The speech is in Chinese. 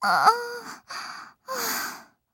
啊